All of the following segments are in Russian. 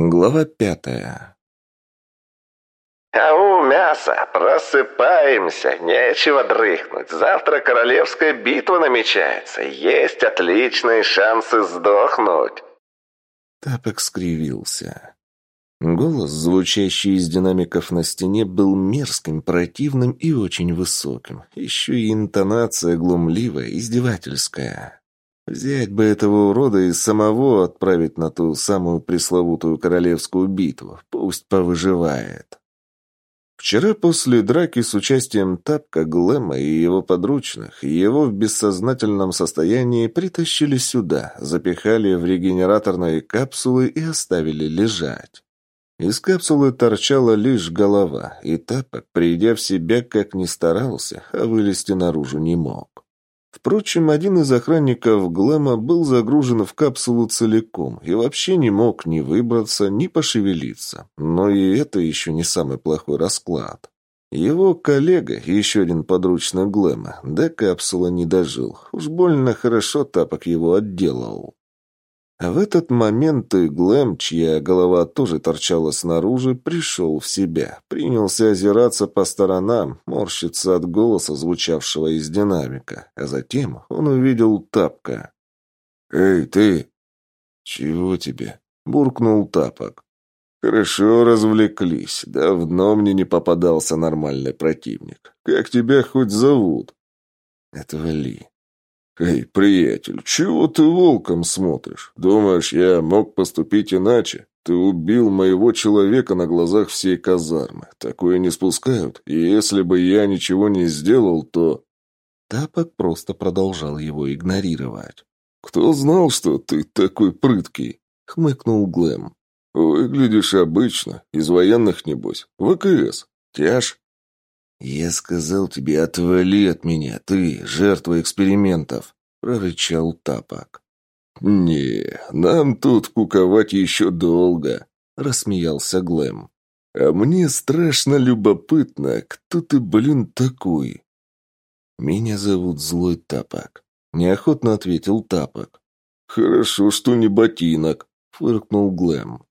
Глава пятая. «Ау, мясо! Просыпаемся! Нечего дрыхнуть! Завтра королевская битва намечается! Есть отличные шансы сдохнуть!» Тапок скривился. Голос, звучащий из динамиков на стене, был мерзким, противным и очень высоким. Еще и интонация глумливая, издевательская. Взять бы этого урода и самого отправить на ту самую пресловутую королевскую битву. Пусть повыживает. Вчера после драки с участием Тапка, Глэма и его подручных, его в бессознательном состоянии притащили сюда, запихали в регенераторные капсулы и оставили лежать. Из капсулы торчала лишь голова, и Тапок, придя в себя, как ни старался, а вылезти наружу не мог. Впрочем, один из охранников Глэма был загружен в капсулу целиком и вообще не мог ни выбраться, ни пошевелиться. Но и это еще не самый плохой расклад. Его коллега, еще один подручный Глэма, до капсулы не дожил. Уж больно хорошо тапок его отделал. А в этот момент и Глэм, чья голова тоже торчала снаружи, пришел в себя. Принялся озираться по сторонам, морщиться от голоса, звучавшего из динамика. А затем он увидел Тапка. «Эй, ты!» «Чего тебе?» — буркнул Тапок. «Хорошо развлеклись. Давно мне не попадался нормальный противник. Как тебя хоть зовут?» «Это Ли». «Эй, приятель, чего ты волком смотришь? Думаешь, я мог поступить иначе? Ты убил моего человека на глазах всей казармы. Такое не спускают. И если бы я ничего не сделал, то...» Тапок просто продолжал его игнорировать. «Кто знал, что ты такой прыткий?» — хмыкнул Глэм. «Выглядишь обычно. Из военных, небось. ВКС. Тяж?» «Я сказал тебе, отвали от меня, ты, жертва экспериментов», — прорычал Тапок. «Не, нам тут куковать еще долго», — рассмеялся Глэм. «А мне страшно любопытно, кто ты, блин, такой?» «Меня зовут Злой Тапок», — неохотно ответил Тапок. «Хорошо, что не ботинок», — фыркнул Глэм.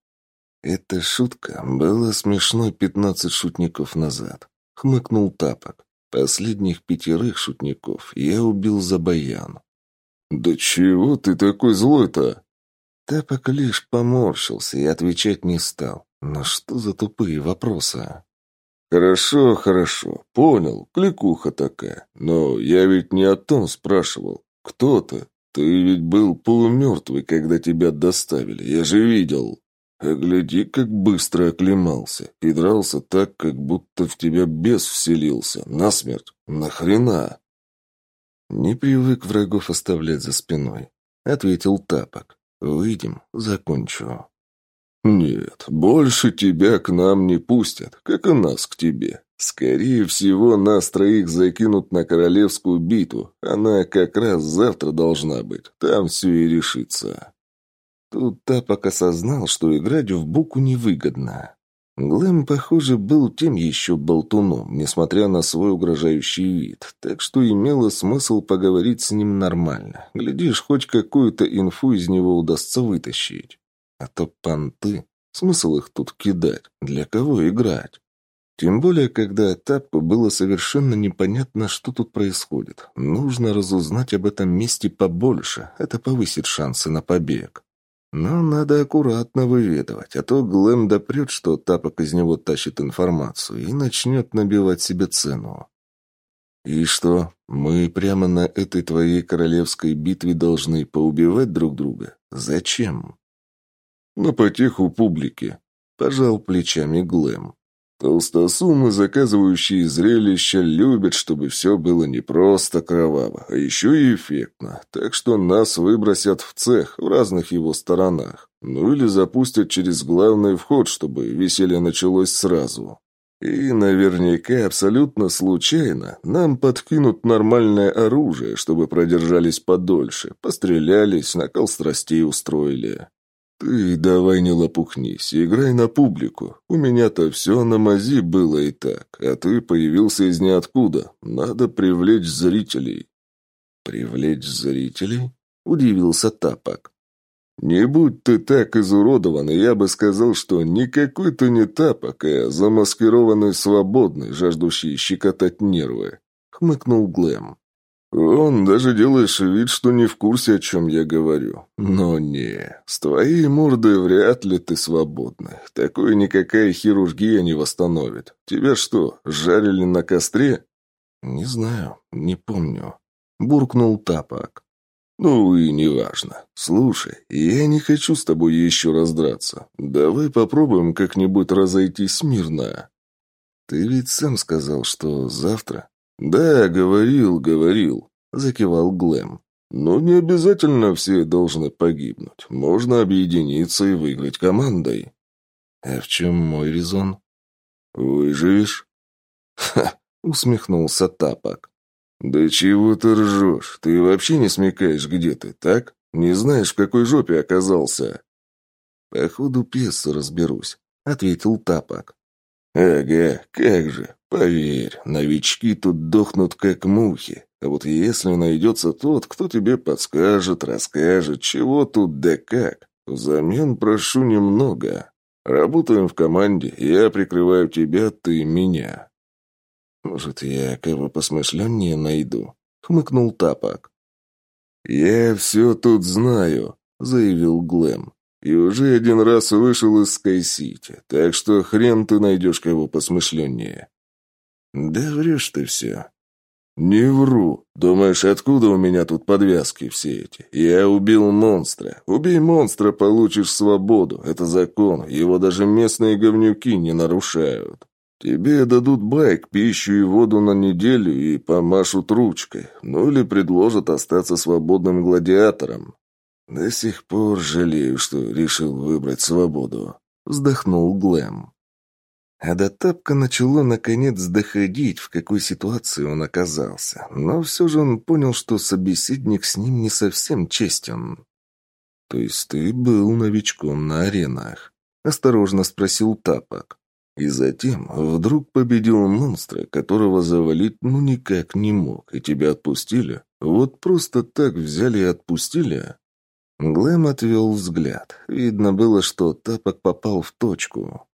Эта шутка была смешной пятнадцать шутников назад хмыкнул Тапок. Последних пятерых шутников я убил за баян. «Да чего ты такой злой-то?» Тапок лишь поморщился и отвечать не стал. Но что за тупые вопросы? «Хорошо, хорошо, понял, кликуха такая. Но я ведь не о том спрашивал. Кто ты? Ты ведь был полумертвый, когда тебя доставили, я же видел». А гляди, как быстро оклемался. И дрался так, как будто в тебя бес вселился. Насмерть. Нахрена? Не привык врагов оставлять за спиной. Ответил Тапок. Выйдем, закончу. Нет, больше тебя к нам не пустят, как и нас к тебе. Скорее всего, нас троих закинут на королевскую битву. Она как раз завтра должна быть. Там все и решится. Тут Тапок осознал, что играть в Буку невыгодно. Глэм, похоже, был тем еще болтуном, несмотря на свой угрожающий вид, так что имело смысл поговорить с ним нормально. Глядишь, хоть какую-то инфу из него удастся вытащить. А то понты, смысл их тут кидать, для кого играть? Тем более, когда Тапку было совершенно непонятно, что тут происходит. Нужно разузнать об этом месте побольше, это повысит шансы на побег. Но надо аккуратно выведывать, а то Глэм допрет, что тапок из него тащит информацию и начнет набивать себе цену. И что, мы прямо на этой твоей королевской битве должны поубивать друг друга? Зачем? На потеху публики, пожал плечами Глэм. Толстосумы, заказывающие зрелища, любят, чтобы все было не просто кроваво, а еще и эффектно. Так что нас выбросят в цех в разных его сторонах. Ну или запустят через главный вход, чтобы веселье началось сразу. И наверняка абсолютно случайно нам подкинут нормальное оружие, чтобы продержались подольше, пострелялись, накал страстей устроили. «Ты давай не лопухнись, играй на публику. У меня-то все на мази было и так, а ты появился из ниоткуда. Надо привлечь зрителей». «Привлечь зрителей?» – удивился Тапок. Не будь ты так изуродован, я бы сказал, что никакой ты не тапок, а замаскированный свободный, жаждущий щекотать нервы», — хмыкнул Глэм. «Он даже делаешь вид, что не в курсе, о чем я говорю. Но не, с твоей мордой вряд ли ты свободный. Такое никакая хирургия не восстановит. Тебя что, жарили на костре?» «Не знаю, не помню», — буркнул Тапок. «Ну и неважно. Слушай, я не хочу с тобой еще раз драться. Давай попробуем как-нибудь разойтись мирно». «Ты ведь сам сказал, что завтра?» «Да, говорил, говорил», — закивал Глэм. «Но не обязательно все должны погибнуть. Можно объединиться и выиграть командой». «А в чем мой резон?» «Выживешь?» «Ха!» — усмехнулся Тапок. «Да чего ты ржешь? Ты вообще не смекаешь, где ты, так? Не знаешь, в какой жопе оказался?» «По ходу пьесы разберусь», — ответил Тапок. «Ага, как же. Поверь, новички тут дохнут как мухи. А вот если найдется тот, кто тебе подскажет, расскажет, чего тут да как, взамен прошу немного. Работаем в команде, я прикрываю тебя, ты меня. «Может, я кого посмышленнее найду?» — хмыкнул Тапок. «Я все тут знаю», — заявил Глэм. «И уже один раз вышел из Скай-Сити, так что хрен ты найдешь кого посмышленнее». «Да врешь ты все». «Не вру. Думаешь, откуда у меня тут подвязки все эти? Я убил монстра. Убей монстра, получишь свободу. Это закон. Его даже местные говнюки не нарушают». Тебе дадут байк, пищу и воду на неделю и помашут ручкой, ну или предложат остаться свободным гладиатором. До сих пор жалею, что решил выбрать свободу», — вздохнул Глэм. А до Тапка начало наконец доходить, в какой ситуации он оказался. Но все же он понял, что собеседник с ним не совсем честен. «То есть ты был новичком на аренах?» — осторожно спросил Тапок. И затем вдруг победил монстра, которого завалить ну никак не мог, и тебя отпустили. Вот просто так взяли и отпустили. Глэм отвел взгляд. Видно было, что тапок попал в точку.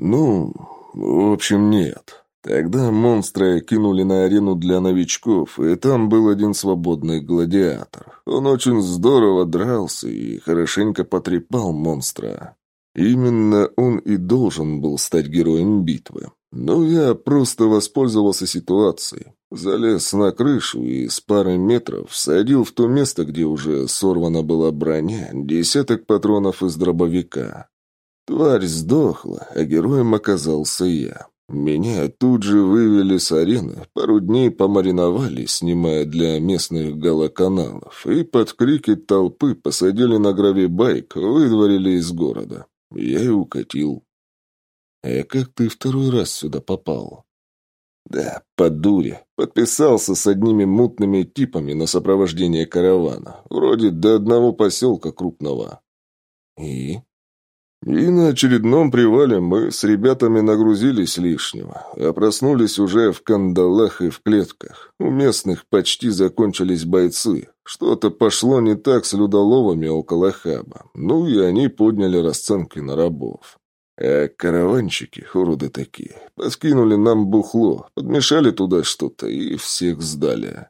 «Ну, в общем, нет. Тогда монстра кинули на арену для новичков, и там был один свободный гладиатор. Он очень здорово дрался и хорошенько потрепал монстра. Именно он и должен был стать героем битвы. Но я просто воспользовался ситуацией. Залез на крышу и с пары метров всадил в то место, где уже сорвана была броня, десяток патронов из дробовика. Тварь сдохла, а героем оказался я. Меня тут же вывели с арены, пару дней помариновали, снимая для местных галоканалов, и под крики толпы посадили на гравибайк, выдворили из города. Я и укатил. А как ты второй раз сюда попал? Да, по дуре. Подписался с одними мутными типами на сопровождение каравана. Вроде до одного поселка крупного. И? И на очередном привале мы с ребятами нагрузились лишнего, а проснулись уже в кандалах и в клетках. У местных почти закончились бойцы. Что-то пошло не так с людоловами около хаба. Ну и они подняли расценки на рабов. А караванчики, уроды такие, подкинули нам бухло, подмешали туда что-то и всех сдали.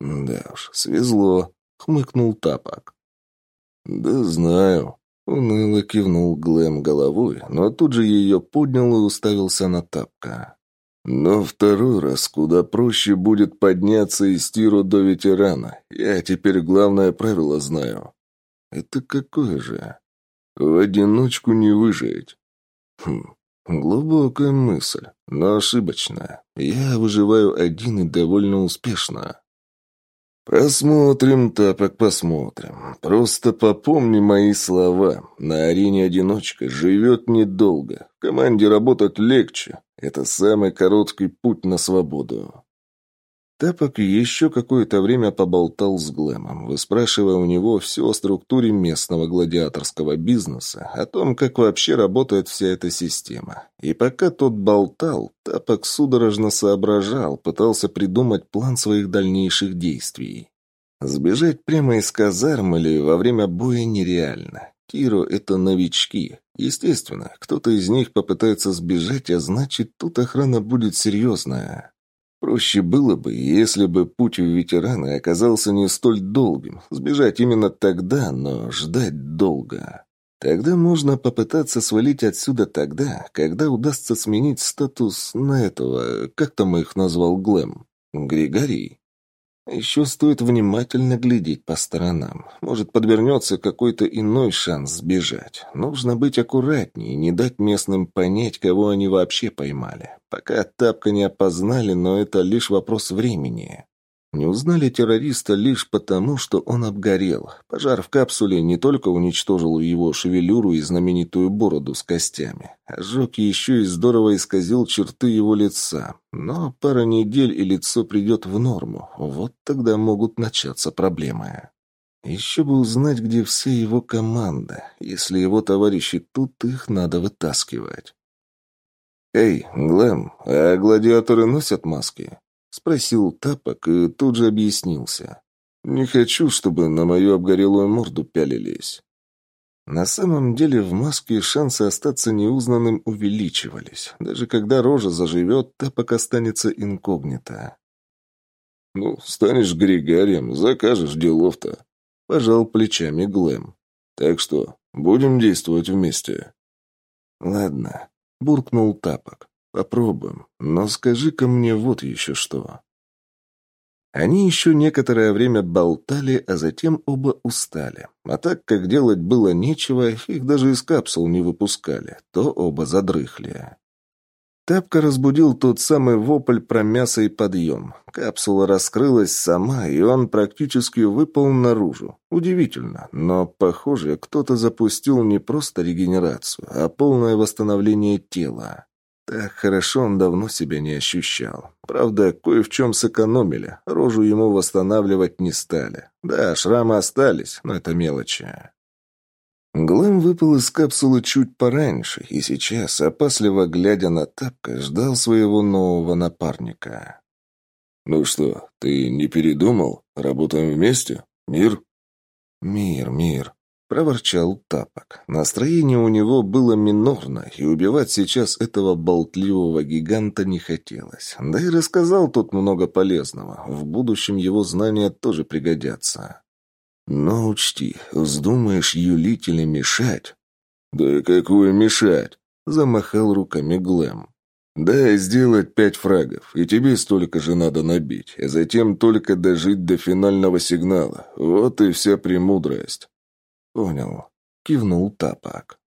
Да уж, свезло, хмыкнул Тапок. Да знаю. Уныло кивнул Глэм головой, но тут же ее поднял и уставился на Тапка. Но второй раз куда проще будет подняться из тиру до ветерана. Я теперь главное правило знаю. Это какое же? В одиночку не выжить. Хм, глубокая мысль, но ошибочная. Я выживаю один и довольно успешно. «Посмотрим, тапок, посмотрим. Просто попомни мои слова. На арене одиночка живет недолго. В команде работать легче. Это самый короткий путь на свободу». Тапок еще какое-то время поболтал с Глэмом, выспрашивая у него все о структуре местного гладиаторского бизнеса, о том, как вообще работает вся эта система. И пока тот болтал, Тапок судорожно соображал, пытался придумать план своих дальнейших действий. Сбежать прямо из казарм или во время боя нереально. Киро — это новички. Естественно, кто-то из них попытается сбежать, а значит, тут охрана будет серьезная. Проще было бы, если бы путь в ветераны оказался не столь долгим. Сбежать именно тогда, но ждать долго. Тогда можно попытаться свалить отсюда тогда, когда удастся сменить статус на этого, как там их назвал Глэм, Григорий. Еще стоит внимательно глядеть по сторонам. Может, подвернется какой-то иной шанс сбежать. Нужно быть аккуратнее и не дать местным понять, кого они вообще поймали. Пока тапка не опознали, но это лишь вопрос времени. Не узнали террориста лишь потому, что он обгорел. Пожар в капсуле не только уничтожил его шевелюру и знаменитую бороду с костями. Ожог еще и здорово исказил черты его лица. Но пара недель и лицо придет в норму. Вот тогда могут начаться проблемы. Еще бы узнать, где вся его команда. Если его товарищи тут, их надо вытаскивать. «Эй, Глэм, а гладиаторы носят маски?» Спросил Тапок и тут же объяснился. «Не хочу, чтобы на мою обгорелую морду пялились». На самом деле в маске шансы остаться неузнанным увеличивались. Даже когда рожа заживет, Тапок останется инкогнито. «Ну, станешь Григорием, закажешь делов-то», — пожал плечами Глэм. «Так что, будем действовать вместе». «Ладно», — буркнул Тапок. Попробуем. Но скажи-ка мне вот еще что. Они еще некоторое время болтали, а затем оба устали. А так как делать было нечего, их даже из капсул не выпускали, то оба задрыхли. Тапка разбудил тот самый вопль про мясо и подъем. Капсула раскрылась сама, и он практически выпал наружу. Удивительно, но, похоже, кто-то запустил не просто регенерацию, а полное восстановление тела. Так хорошо он давно себя не ощущал. Правда, кое в чем сэкономили. Рожу ему восстанавливать не стали. Да, шрамы остались, но это мелочи. Глэм выпал из капсулы чуть пораньше, и сейчас, опасливо глядя на тапка, ждал своего нового напарника. «Ну что, ты не передумал? Работаем вместе? Мир?» «Мир, мир», проворчал Тапок. Настроение у него было минорно, и убивать сейчас этого болтливого гиганта не хотелось. Да и рассказал тут много полезного. В будущем его знания тоже пригодятся. Но учти, вздумаешь юлить или мешать... «Да какую мешать?» — замахал руками Глэм. «Да, сделать пять фрагов, и тебе столько же надо набить, а затем только дожить до финального сигнала. Вот и вся премудрость». «Понял», — кивнул Тапок.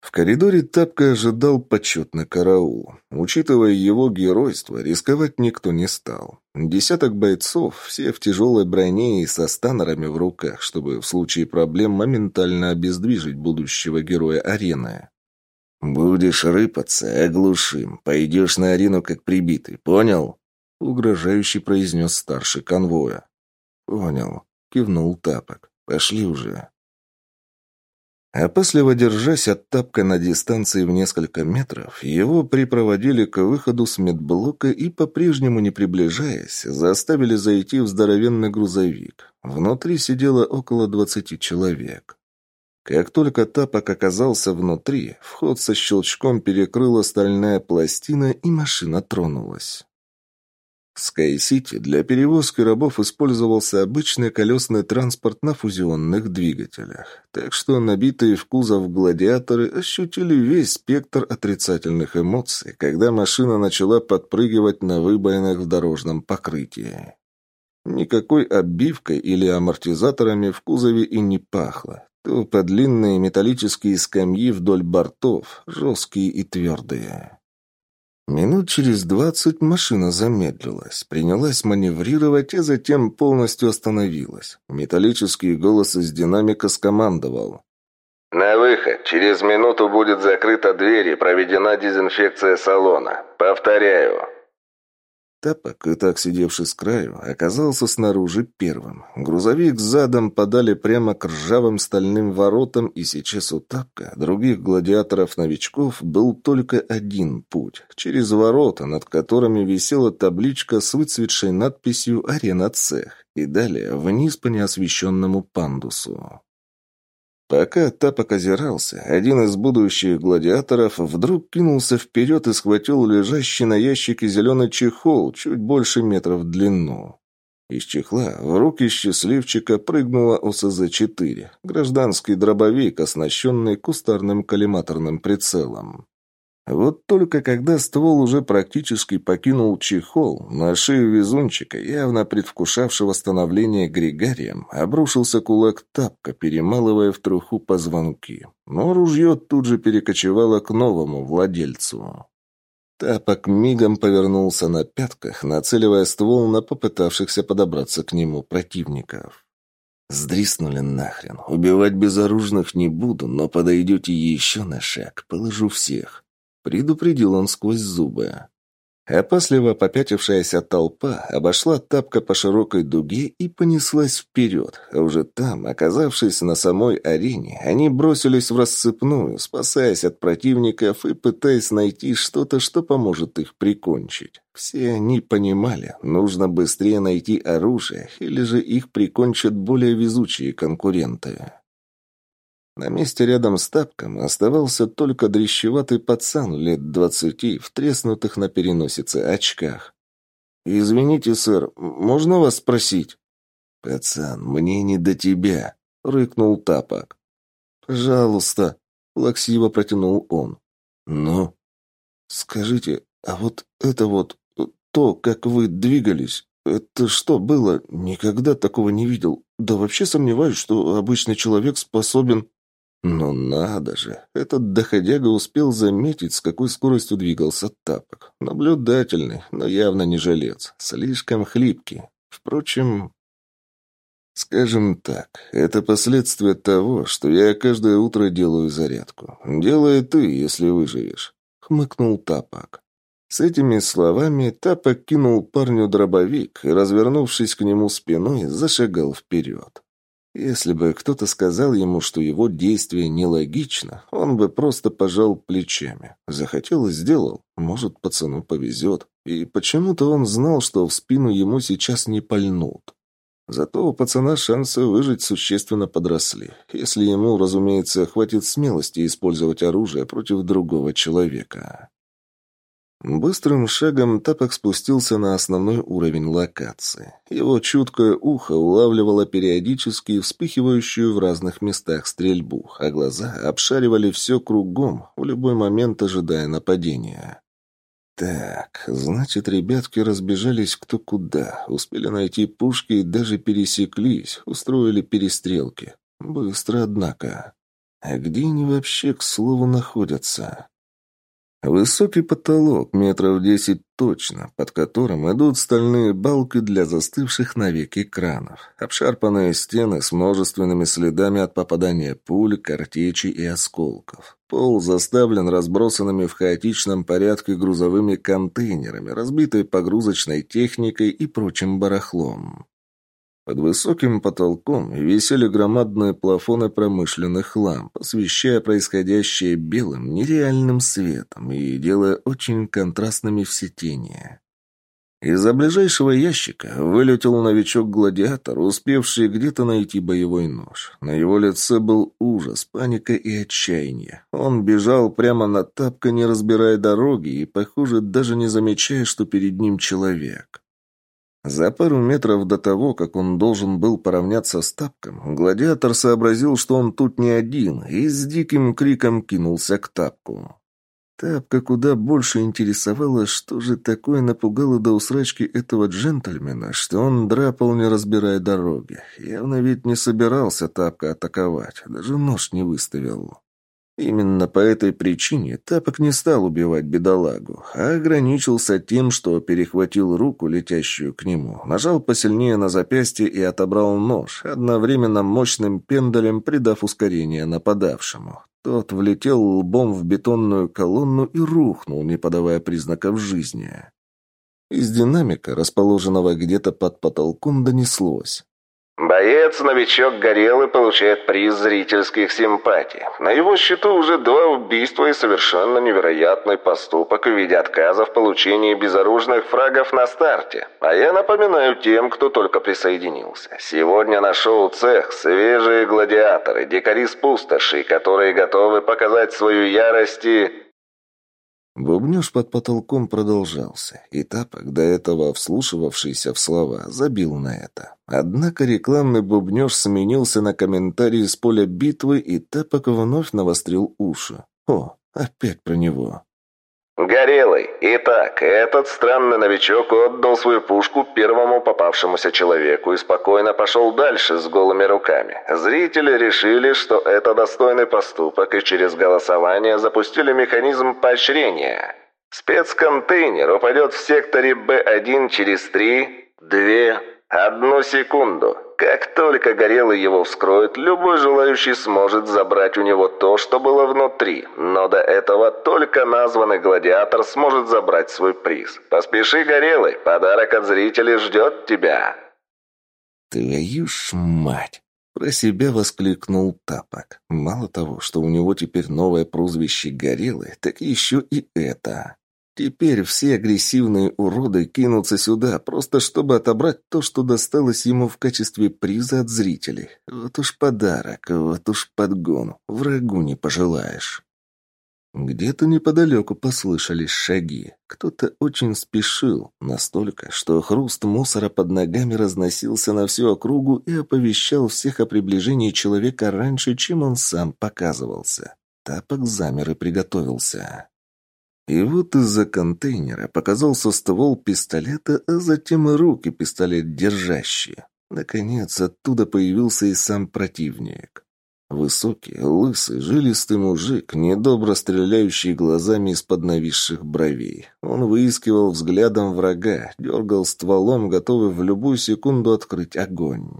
В коридоре Тапка ожидал почетный караул. Учитывая его геройство, рисковать никто не стал. Десяток бойцов, все в тяжелой броне и со станерами в руках, чтобы в случае проблем моментально обездвижить будущего героя арены. «Будешь рыпаться, оглушим. Пойдешь на арену как прибитый, понял?» — угрожающий произнес старший конвоя. «Понял», — кивнул Тапок. Пошли уже. Опасливо держась от тапка на дистанции в несколько метров, его припроводили к выходу с медблока и, по-прежнему не приближаясь, заставили зайти в здоровенный грузовик. Внутри сидело около двадцати человек. Как только тапок оказался внутри, вход со щелчком перекрыла стальная пластина, и машина тронулась. В Скай-Сити для перевозки рабов использовался обычный колесный транспорт на фузионных двигателях, так что набитые в кузов гладиаторы ощутили весь спектр отрицательных эмоций, когда машина начала подпрыгивать на выбоинах в дорожном покрытии. Никакой оббивкой или амортизаторами в кузове и не пахло. Только длинные металлические скамьи вдоль бортов, жесткие и твердые. Минут через двадцать машина замедлилась, принялась маневрировать и затем полностью остановилась. Металлический голос из динамика скомандовал. «На выход. Через минуту будет закрыта дверь и проведена дезинфекция салона. Повторяю». Тапок, и так сидевший с краю, оказался снаружи первым. Грузовик задом подали прямо к ржавым стальным воротам, и сейчас у Тапка, других гладиаторов-новичков, был только один путь — через ворота, над которыми висела табличка с выцветшей надписью «Арена Цех». и далее вниз по неосвещенному пандусу. Пока Тапок озирался, один из будущих гладиаторов вдруг кинулся вперед и схватил лежащий на ящике зеленый чехол, чуть больше метров в длину. Из чехла в руки счастливчика прыгнула ОСЗ-4, гражданский дробовик, оснащенный кустарным коллиматорным прицелом. Вот только когда ствол уже практически покинул чехол, на шею везунчика, явно предвкушавшего становление Григорием, обрушился кулак тапка, перемалывая в труху позвонки. Но ружье тут же перекочевало к новому владельцу. Тапок мигом повернулся на пятках, нацеливая ствол на попытавшихся подобраться к нему противников. «Сдриснули нахрен. Убивать безоружных не буду, но подойдете еще на шаг, положу всех. Предупредил он сквозь зубы. Опасливо попятившаяся толпа обошла тапка по широкой дуге и понеслась вперед, а уже там, оказавшись на самой арене, они бросились в рассыпную, спасаясь от противников и пытаясь найти что-то, что поможет их прикончить. Все они понимали, нужно быстрее найти оружие, или же их прикончат более везучие конкуренты. На месте рядом с тапком оставался только дрещеватый пацан лет двадцати в треснутых на переносице очках. «Извините, сэр, можно вас спросить?» «Пацан, мне не до тебя», — рыкнул тапок. «Пожалуйста», — плаксиво протянул он. «Ну?» «Скажите, а вот это вот, то, как вы двигались, это что было? Никогда такого не видел. Да вообще сомневаюсь, что обычный человек способен...» Но надо же, этот доходяга успел заметить, с какой скоростью двигался тапок. Наблюдательный, но явно не жилец, слишком хлипкий. Впрочем, скажем так, это последствия того, что я каждое утро делаю зарядку. Делай ты, если выживешь, хмыкнул тапок. С этими словами Тапок кинул парню дробовик и, развернувшись к нему спиной, зашагал вперед. Если бы кто-то сказал ему, что его действие нелогично, он бы просто пожал плечами. Захотел и сделал. Может, пацану повезет. И почему-то он знал, что в спину ему сейчас не пальнут. Зато у пацана шансы выжить существенно подросли, если ему, разумеется, хватит смелости использовать оружие против другого человека. Быстрым шагом Тапок спустился на основной уровень локации. Его чуткое ухо улавливало периодически вспыхивающую в разных местах стрельбу, а глаза обшаривали все кругом, в любой момент ожидая нападения. Так, значит, ребятки разбежались кто куда, успели найти пушки и даже пересеклись, устроили перестрелки. Быстро, однако. А где они вообще, к слову, находятся? Высокий потолок, метров десять точно, под которым идут стальные балки для застывших навек экранов. Обшарпанные стены с множественными следами от попадания пуль, картечи и осколков. Пол заставлен разбросанными в хаотичном порядке грузовыми контейнерами, разбитой погрузочной техникой и прочим барахлом. Под высоким потолком висели громадные плафоны промышленных ламп, освещая происходящее белым, нереальным светом и делая очень контрастными все тени. Из-за ближайшего ящика вылетел новичок-гладиатор, успевший где-то найти боевой нож. На его лице был ужас, паника и отчаяние. Он бежал прямо на тапка, не разбирая дороги и, похоже, даже не замечая, что перед ним человек. За пару метров до того, как он должен был поравняться с тапком, гладиатор сообразил, что он тут не один, и с диким криком кинулся к тапку. Тапка куда больше интересовала, что же такое напугало до усрачки этого джентльмена, что он драпал, не разбирая дороги. Явно ведь не собирался Тапка атаковать, даже нож не выставил. Именно по этой причине Тапок не стал убивать бедолагу, а ограничился тем, что перехватил руку, летящую к нему, нажал посильнее на запястье и отобрал нож, одновременно мощным пендалем придав ускорение нападавшему. Тот влетел лбом в бетонную колонну и рухнул, не подавая признаков жизни. Из динамика, расположенного где-то под потолком, донеслось. Боец-новичок Горелый получает приз зрительских симпатий. На его счету уже два убийства и совершенно невероятный поступок в виде отказа в получении безоружных фрагов на старте. А я напоминаю тем, кто только присоединился. Сегодня на шоу «Цех» свежие гладиаторы, дикари с пустоши, которые готовы показать свою ярость и Бубнёж под потолком продолжался, и Тапок, до этого вслушивавшийся в слова, забил на это. Однако рекламный бубнёж сменился на комментарии с поля битвы, и Тапок вновь навострил уши. О, опять про него. «Горелый. Итак, этот странный новичок отдал свою пушку первому попавшемуся человеку и спокойно пошел дальше с голыми руками. Зрители решили, что это достойный поступок, и через голосование запустили механизм поощрения. Спецконтейнер упадет в секторе Б1 через 3, 2, одну секунду». Как только Горелый его вскроет, любой желающий сможет забрать у него то, что было внутри. Но до этого только названный гладиатор сможет забрать свой приз. Поспеши, Горелый, подарок от зрителей ждет тебя. «Твою ж мать!» Про себя воскликнул Тапок. Мало того, что у него теперь новое прозвище Горелый, так еще и это. Теперь все агрессивные уроды кинутся сюда, просто чтобы отобрать то, что досталось ему в качестве приза от зрителей. Вот уж подарок, вот уж подгон. Врагу не пожелаешь. Где-то неподалеку послышались шаги. Кто-то очень спешил, настолько, что хруст мусора под ногами разносился на всю округу и оповещал всех о приближении человека раньше, чем он сам показывался. Тапок замер и приготовился. И вот из-за контейнера показался ствол пистолета, а затем и руки пистолет держащие. Наконец, оттуда появился и сам противник. Высокий, лысый, жилистый мужик, недобро стреляющий глазами из-под нависших бровей. Он выискивал взглядом врага, дергал стволом, готовый в любую секунду открыть огонь.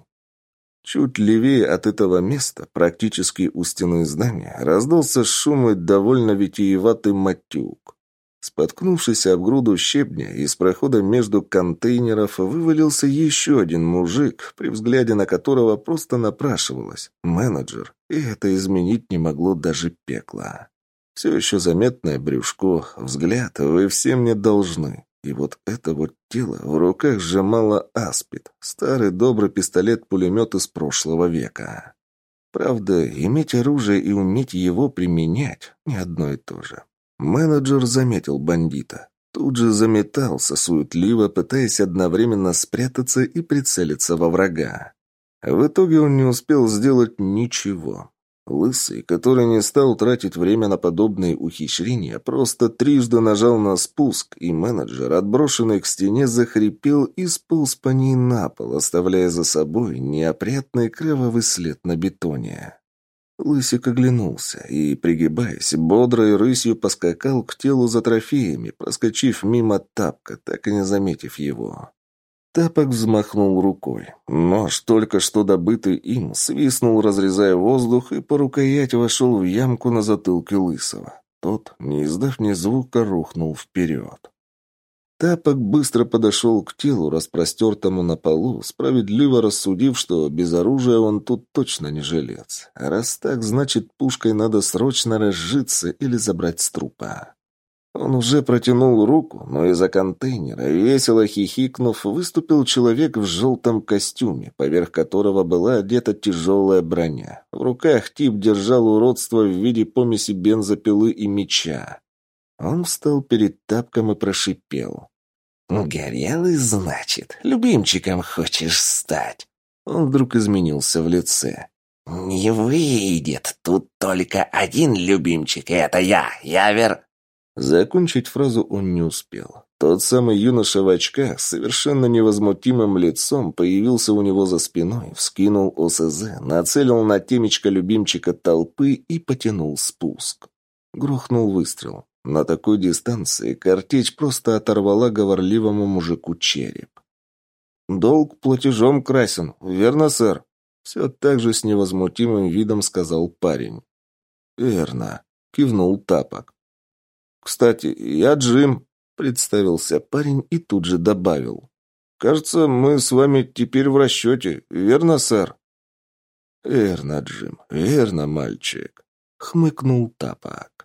Чуть левее от этого места, практически у стены здания, раздался шум и довольно витиеватый матюк. Споткнувшись об груду щебня, из прохода между контейнеров вывалился еще один мужик, при взгляде на которого просто напрашивалось «менеджер», и это изменить не могло даже пекло. Все еще заметное брюшко, взгляд «вы все мне должны». И вот это вот тело в руках сжимало аспид, старый добрый пистолет-пулемет из прошлого века. Правда, иметь оружие и уметь его применять – не одно и то же. Менеджер заметил бандита. Тут же заметался суетливо, пытаясь одновременно спрятаться и прицелиться во врага. В итоге он не успел сделать ничего. Лысый, который не стал тратить время на подобные ухищрения, просто трижды нажал на спуск, и менеджер, отброшенный к стене, захрипел и сполз по ней на пол, оставляя за собой неопрятный кровавый след на бетоне. Лысик оглянулся и, пригибаясь, бодрой рысью поскакал к телу за трофеями, проскочив мимо тапка, так и не заметив его. Тапок взмахнул рукой. Нож, только что добытый им, свистнул, разрезая воздух, и по рукоять вошел в ямку на затылке Лысого. Тот, не издав ни звука, рухнул вперед. Тапок быстро подошел к телу, распростертому на полу, справедливо рассудив, что без оружия он тут точно не жилец. А раз так, значит, пушкой надо срочно разжиться или забрать с трупа. Он уже протянул руку, но из-за контейнера, весело хихикнув, выступил человек в желтом костюме, поверх которого была одета тяжелая броня. В руках тип держал уродство в виде помеси бензопилы и меча. Он встал перед тапком и прошипел. «Горелый, значит? Любимчиком хочешь стать?» Он вдруг изменился в лице. «Не выйдет. Тут только один любимчик, и это я, Явер...» Закончить фразу он не успел. Тот самый юноша в очках с совершенно невозмутимым лицом появился у него за спиной, вскинул ОСЗ, нацелил на темечко любимчика толпы и потянул спуск. Грохнул выстрел. На такой дистанции картечь просто оторвала говорливому мужику череп. «Долг платежом красен, верно, сэр?» Все так же с невозмутимым видом сказал парень. «Верно», — кивнул Тапок. «Кстати, я Джим», — представился парень и тут же добавил. Кажется, мы с вами теперь в расчете, верно, сэр?» «Верно, Джим, верно, мальчик», — хмыкнул Тапок.